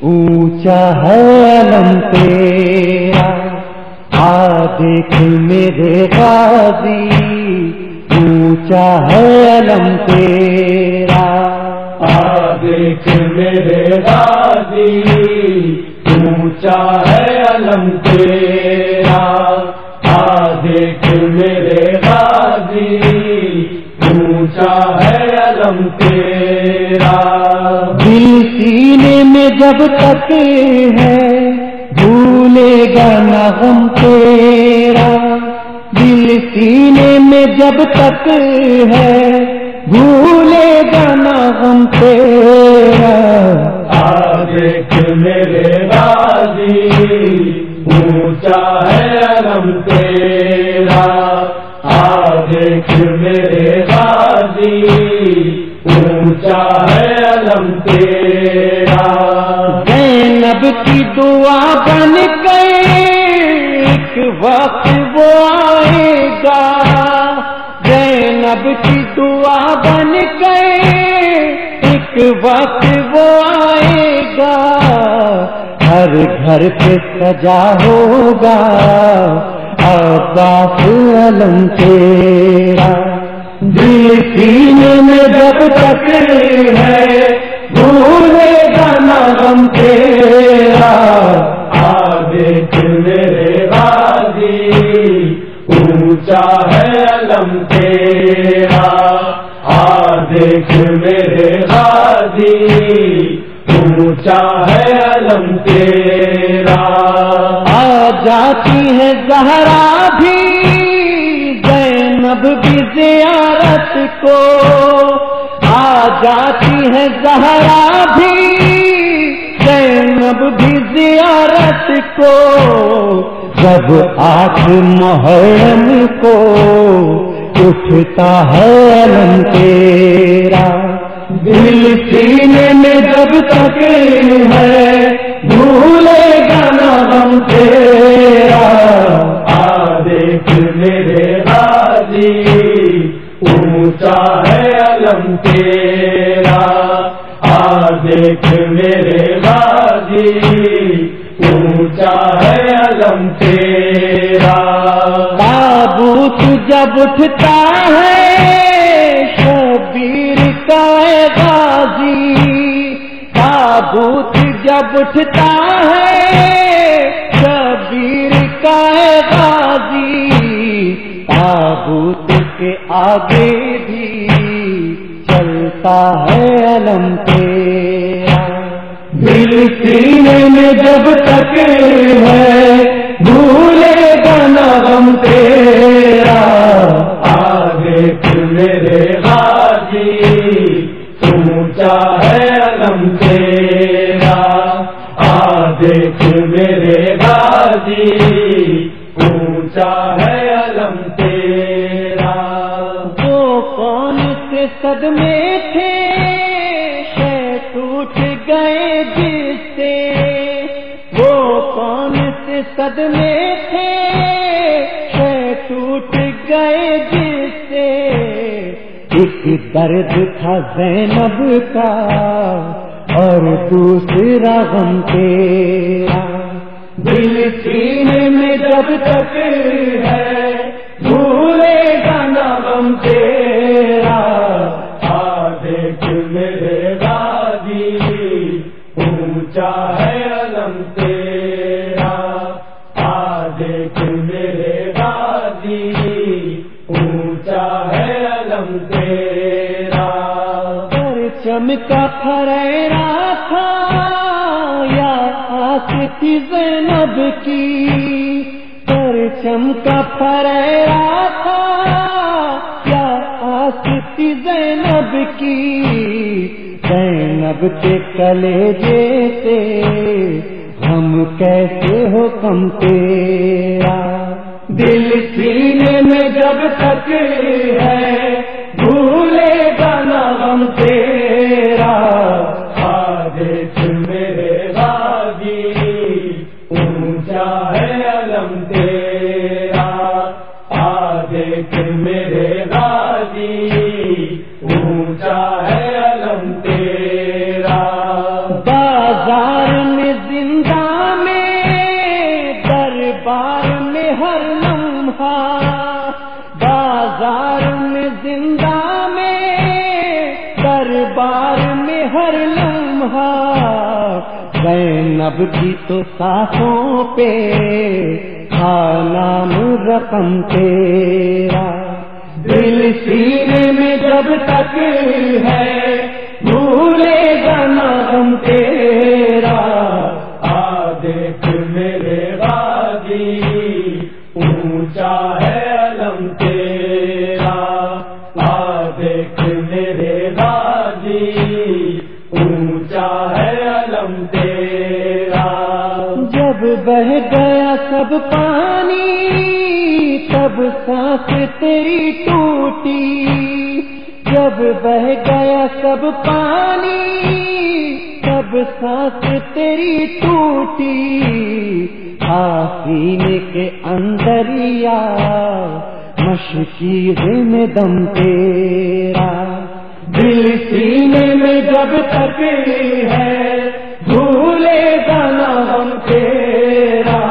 اونچا ہے علم تیرا۔ آ دیکھ میرے غازی، اونچا ہے علم تیرا۔ آ دیکھ میرے غازی، اونچا ہے علم تیرا۔ آ دیکھ میرے غازی، اونچا ہے علم تیرا۔ دل سینے میں جب تک ہے، بھولے گا نہ غم تیرا۔ دل سینے میں جب تک ہے، بھولے گا نہ غم تیرا۔ آ میرے غازی اونچا ہے علم تیرا۔ آ میرے غازی اونچا ہے علم تیرا زینب کی دعا بن گئے ایک وقت وہ آئے گا۔ زینب کی دعا بن گئے ایک وقت وہ آئے گا۔ ہر گھر پہ سجا ہوگا عباس علم تیرا۔ دل سینے میں جب تک ہے، بھولے گا نہ غم تیرا۔ آ دیکھ میرے غازی اونچا ہے علم تیرا۔ آ دیکھ میرے غازی اونچا ہے علم تیرا۔ آ جاتی ہے زہرا بھی جب بھی زیارت کو آ جاتی ہے زہرا بھی۔ زینب بھی زیارت کو جب آج محرم کو اٹھتا ہے علم ہے علم تیرا۔ آ دیکھ میرے غازی، اونچا ہے علم تیرا۔ تابوت جب اٹھتا ہے، شبیر کا غازی۔ تابوت جب اٹھتا ہے، شبیر کا غازی۔ تابوت کے آگے بھی چلتا ہے علم تیرا۔ دل سینے میں جب تک ہے، بھولے گا نہ غم تیرا۔ آگے دیکھ میرے غازی تم چاہ صدمے تھے، شے ٹوٹ گئے جس سے۔ وہ کون سے صدمے تھے؟ شے ٹوٹ گئے جس سے۔ ایک درد تھا زینب کا اور دوسرا غم تیرا۔ دل سینے میں جب تک ہے، بھولے گا نہ غم تیرا۔ علم تیرا پرچم کا پھریرا تھا یا آس تھی زینب کی۔ پرچم کا پھریرا تھا یا آس تھی زینب کی۔ زینب کے کلے جیتے، ہم کیسے ہو کم تیرا۔ دل سینے میں جب تک ہے بھولے گا نہ تیرا آ میرے غازی اونچا ہے علم تیرا۔ آ میرے غازی اونچا ہے علم تیرا۔ بازار میں زندہ میں، دربار میں ہر لمحہ بازار میں زندہ میں، دربار میں ہر لمحہ۔ زینب کی تو ساتھوں پہ نام رقم تیرا۔ دل سینے میں جب تک ہے، بھولے گا نام تیرا۔ پانی تب سانس تیری ٹوٹی، جب بہ گیا سب پانی تب سانس تیری ٹوٹی۔ آسینے کے اندریا مشکی میں دم تیرا۔ دل سینے میں جب تک ہے، بھولے گا نام تیرا۔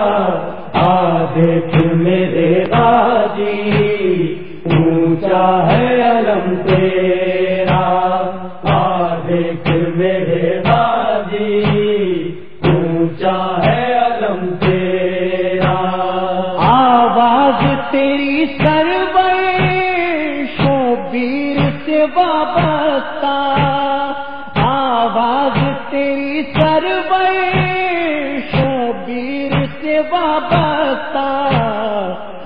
کبیر سے وابستہ،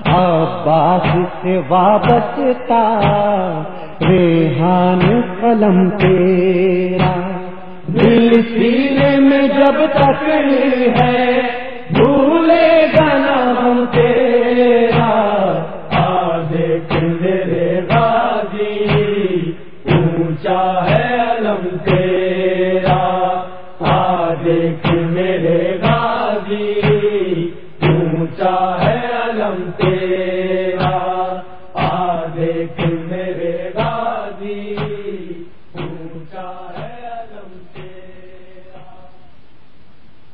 عباس سے وابستہ، ریحان قلم تیرا۔ دل سینے میں جب تک ہے